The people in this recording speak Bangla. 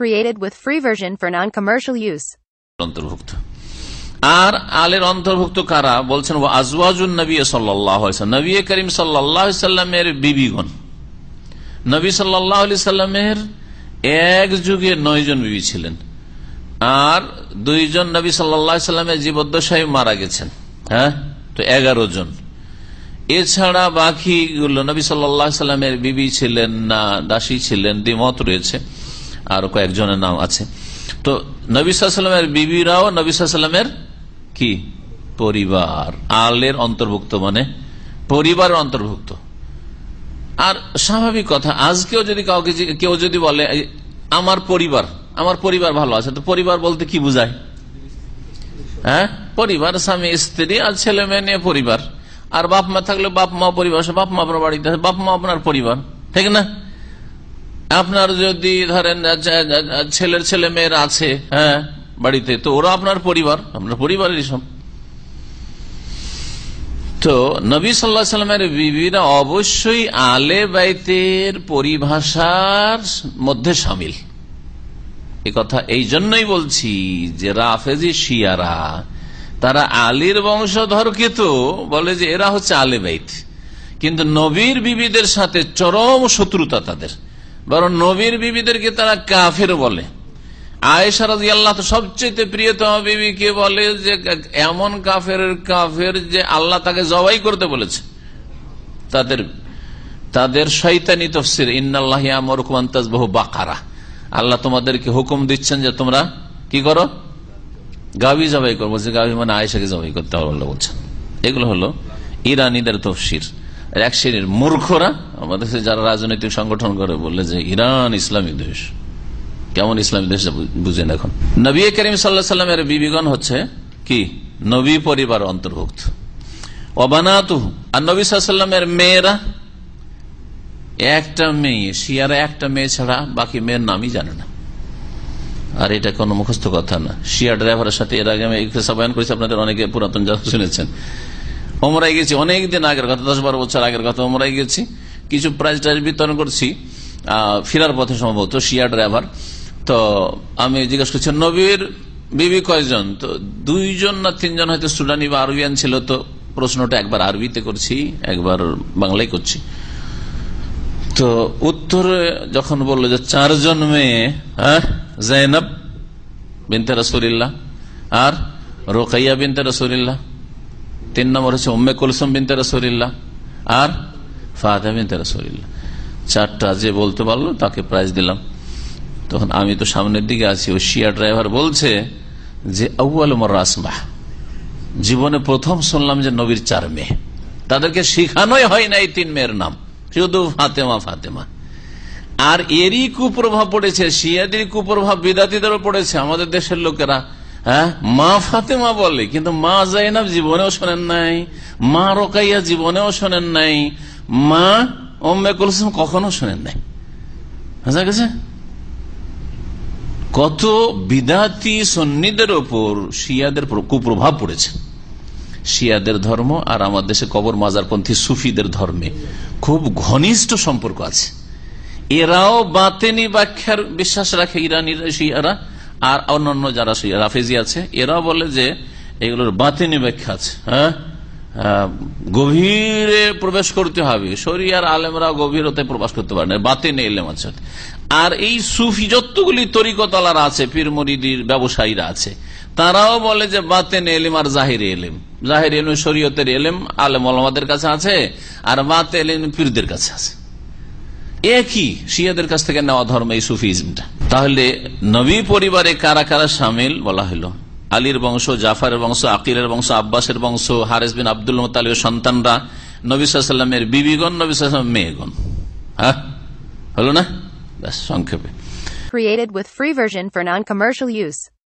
Created with free version for non-commercial use. আর আলের অন্তর্ভুক্ত কারা? বলছেন আজওয়াজুন নবী সাল্লাহ নবী করিম সাল্লাহ বিবিগণ। নবী সাল্লাহ সাল্লামের এক যুগে নয় জন বিবি ছিলেন। আর দুইজন নবী সাল্লাহ সাল্লামের জীবদ্দশায় মারা গেছেন। হ্যাঁ? তো এগারো জন। এছাড়া বাকিগুলো নবী সাল্লাহ সাল্লামের বিবি ছিলেন না, দাসী ছিলেন, দ্বিমত রয়েছে। আর কয়েকজনের নাম আছে। তো নবী সাল্লামের বিবিরাও নবী সাল্লামের কি? পরিবার। আলের অন্তর্ভুক্ত মানে পরিবারের অন্তর্ভুক্ত। আর স্বাভাবিক কথা, আজকেও যদি কাউকে কেউ যদি বলে আমার পরিবার আমার পরিবার ভালো আছে তো পরিবার বলতে কি বুঝায়? হ্যাঁ? পরিবার, স্বামী, স্ত্রী আর ছেলে মেয়ে নিয়ে পরিবার। আর বাপ মা থাকলে বাপ মা পরিবার বাপ মা আপনার বাড়িতে বাপ মা আপনার পরিবার। ঠিক না? আপনার যদি ধরেন ছেলের ছেলে মেয়ের আছে হ্যাঁ বাড়িতে, তো ওরা আপনার পরিবার, আপনার পরিবারেরই সব। তো নবী সাল্লা সাল্লামের বিবিরা অবশ্যই আলে বাইতের পরিভাষার মধ্যে সামিল। এ কথা এই জন্যই বলছি যে রাফেজি শিয়ারা, তারা আলীর বংশধরকে তো বলে যে এরা হচ্ছে আলে বাইত। কিন্তু নবীর বিবিদের সাথে চরম শত্রুতা তাদের। বরং নবীর বিবিদেরকে তারা কাফের বলে। আয়েশারাজ আল্লাহ তো সবচেয়ে প্রিয়তম বিবিকে বলে যে, এমন কাফের কাফের যে আল্লাহ তাকে জবাই করতে বলেছে। তাদের তাদের শৈতানি তফসির, ইন্নাল্লাহ আমরকুমান্তাজ বহু বাকারা। আল্লাহ তোমাদেরকে হুকুম দিচ্ছেন যে তোমরা কি করো? গাভি জবাই করব যে গাভি মানে আয়েশাকে জবাই করতে হবে বলছেন এগুলো হলো ইরানিদের তফসির। এক শ্রেণির মূর্খরা আমাদের যারা রাজনৈতিক সংগঠন করে বলে যে ইরান ইসলামী দেশ। কেমন ইসলামী দেশ বুঝেন এখন? নবী করিম সাল্লা সাল্লামের বিবিগণ হচ্ছে কি? নবী পরিবার অন্তর্ভুক্ত। অবানাতু আর নবী সাল্লামের মেয়েরা, একটা মেয়ে, শিয়ারা একটা মেয়ে ছাড়া বাকি মেয়ের নামই জানে না। আর এটা কোনো মুখস্থ কথা না। শিয়া ড্রাইভারের সাথে এর আগে আমি বয়ান করেছি, আপনাদের অনেকে পুরাতন যারা শুনেছেন। ওমরাই গেছি, অনেকদিন আগের কথা, দশ বারো বছর আগের কথা ওমরাই গেছি। কিছু প্রাইজ টাইজ বিতরণ করছি ফেরার পথে সম্ভবত শিয়া ড্রাইভার তো আমি জিজ্ঞেস করছি, নবীর বিবি কয়জন? তো দুইজন না তিনজন হয়তো সুডানি বা আরবিয়ান ছিল, তো প্রশ্নটা একবার আরবিতে করছি, একবার বাংলায় করছি। তো উত্তরে যখন বলল যে চারজন মেয়ে হ্যাঁ জৈনব বিনতে রসুলিল্লাহ আর রোকাইয়া বিনতে রসুলিল্লাহ। তিন নম্বর হচ্ছে, উম্মে কুলসুম বিনতে রসুলিল্লাহ। আর ফাতে বিনতে রসুলিল্লাহ। চারটা যে বলতে পারল, তাকে প্রাইজ দিলাম। তখন আমি তো সামনের দিকে আছি। ওই শিয়া ড্রাইভার বলছে যে আউ্ল রাসমা জীবনে প্রথম শুনলাম যে, নবীর চার মেয়ে। তাদেরকে শিখানোই হয় না এই তিন মেয়ের নাম। শুধু ফাতেমা ফাতেমা। আর এরই কুপ্রভাব পড়েছে, শিয়াদের কুপ্রভাব বিদাতিদেরও পড়েছে। আমাদের দেশের লোকেরা হ্যাঁ? মা ফাতেমা বলে, কিন্তু মা জাইনাব জীবনেও শোনেন নাই, মা রোকাইয়া জীবনেও শোনেন নাই, মা ওম্মে কুলসুম কখনো শোনেন নাই। বুঝা গেছে? কত বিদাতি সন্নিদের ওপর শিয়াদের কুপ্রভাব পড়েছে। শিয়াদের ধর্ম আর আমার দেশে কবর মাজারপন্থী সুফিদের ধর্মে খুব ঘনিষ্ঠ সম্পর্ক আছে। এরাও বাতেনি ব্যাখ্যার বিশ্বাস রাখে ইরানি শিয়ারা। আর অন্যান্য যারা রাফেজি আছে এরাও বলে যে এগুলোর বাতেনি ব্যাখ্যা আছে হ্যাঁ? গভীরে প্রবেশ করতে হবে। শরিয়ার আলেমরা গভীরতে প্রবেশ করতে পারে না, বাতেনে এলেম আছে। আর এই সুফি যতগুলি তরিকতলার আছে পীর মরিদির ব্যবসায়ীরা আছে, তারাও বলে যে বাতেন এলিম আর জাহির এলিম জাহির এলিম শরীয়তের এলিম আলেম আলমাদের কাছে আছে, আর বাতে এলিম পীরদের কাছে আছে। একই শিয়াদের কাছ থেকে নেওয়া ধর্ম এই সুফিজমটা। তাহলে নবী পরিবারে কারা কারা সামিল বলা হলো? আলীর বংশ, জাফারের বংশ, আকিলের বংশ, আব্বাসের বংশ, হারেস বিন আব্দুল মোতালির সন্তানরা, নবী সাল্লামের বিবিগণ, নবী সাল্লাম মেয়েগণ। হ্যাঁ? হলো না? ব্যাস, সংক্ষেপে। Created with free version for non-commercial use.